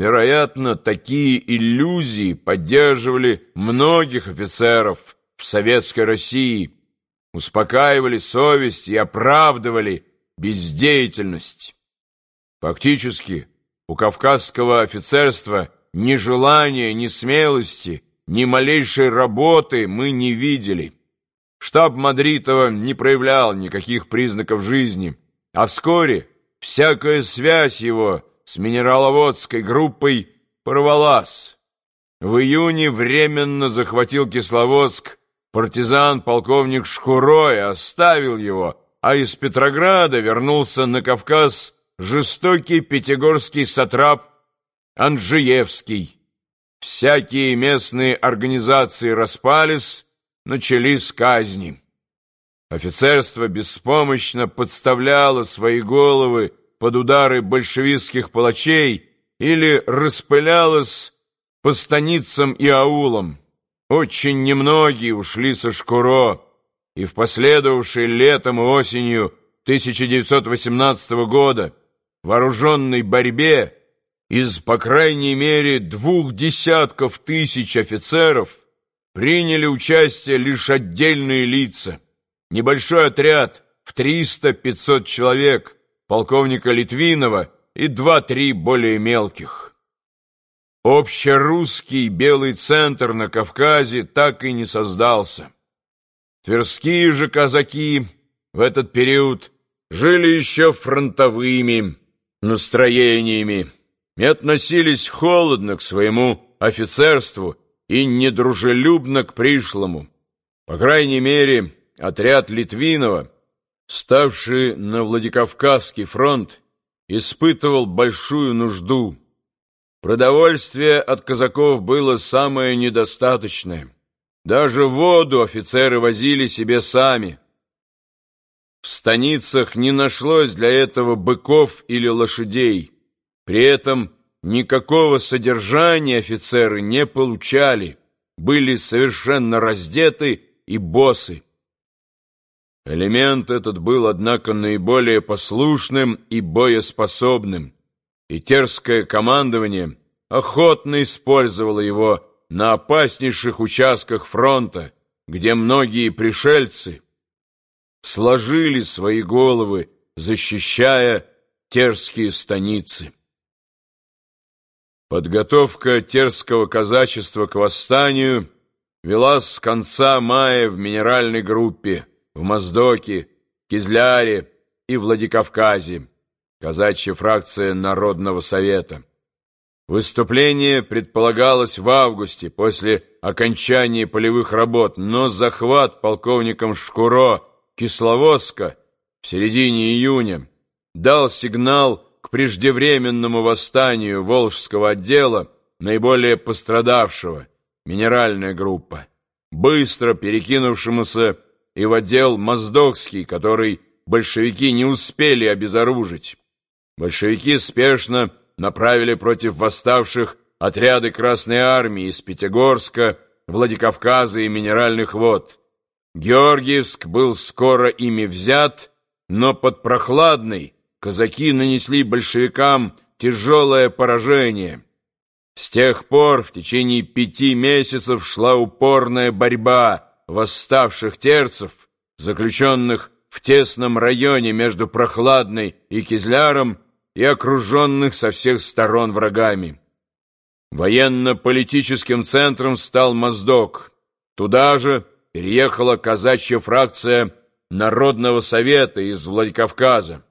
Вероятно, такие иллюзии поддерживали многих офицеров в Советской России, успокаивали совесть и оправдывали бездеятельность. Фактически, у кавказского офицерства ни желания, ни смелости, ни малейшей работы мы не видели. Штаб Мадритова не проявлял никаких признаков жизни, а вскоре всякая связь его с минераловодской группой порвалась. В июне временно захватил Кисловодск партизан-полковник Шкуро и оставил его, а из Петрограда вернулся на Кавказ жестокий пятигорский сатрап Анжиевский. Всякие местные организации распались, начались казни. Офицерство беспомощно подставляло свои головы под удары большевистских палачей или распылялось по станицам и аулам. Очень немногие ушли со Шкуро, и в последовавшей летом и осенью 1918 года вооруженной борьбе из, по крайней мере, двух десятков тысяч офицеров приняли участие лишь отдельные лица. Небольшой отряд в 300-500 человек полковника Литвинова и два-три более мелких. Общерусский белый центр на Кавказе так и не создался. Тверские же казаки в этот период жили еще фронтовыми настроениями и относились холодно к своему офицерству и недружелюбно к пришлому. По крайней мере, отряд Литвинова, ставший на Владикавказский фронт, испытывал большую нужду. Продовольствие от казаков было самое недостаточное. Даже воду офицеры возили себе сами. В станицах не нашлось для этого быков или лошадей. При этом никакого содержания офицеры не получали, были совершенно раздеты и босы. Элемент этот был, однако, наиболее послушным и боеспособным, и терское командование охотно использовало его на опаснейших участках фронта, где многие пришельцы сложили свои головы, защищая терские станицы. Подготовка терского казачества к восстанию велась с конца мая в минеральной группе в Моздоке, Кизляре и Владикавказе, казачья фракция Народного совета. Выступление предполагалось в августе после окончания полевых работ, но захват полковником Шкуро Кисловодска в середине июня дал сигнал к преждевременному восстанию Волжского отдела, наиболее пострадавшего, минеральная группа, быстро перекинувшемуся и в отдел Моздокский, который большевики не успели обезоружить. Большевики спешно направили против восставших отряды Красной Армии из Пятигорска, Владикавказа и Минеральных вод. Георгиевск был скоро ими взят, но под Прохладной казаки нанесли большевикам тяжелое поражение. С тех пор в течение пяти месяцев шла упорная борьба восставших терцев, заключенных в тесном районе между Прохладной и Кизляром и окруженных со всех сторон врагами. Военно-политическим центром стал Моздок. Туда же переехала казачья фракция Народного совета из Владикавказа.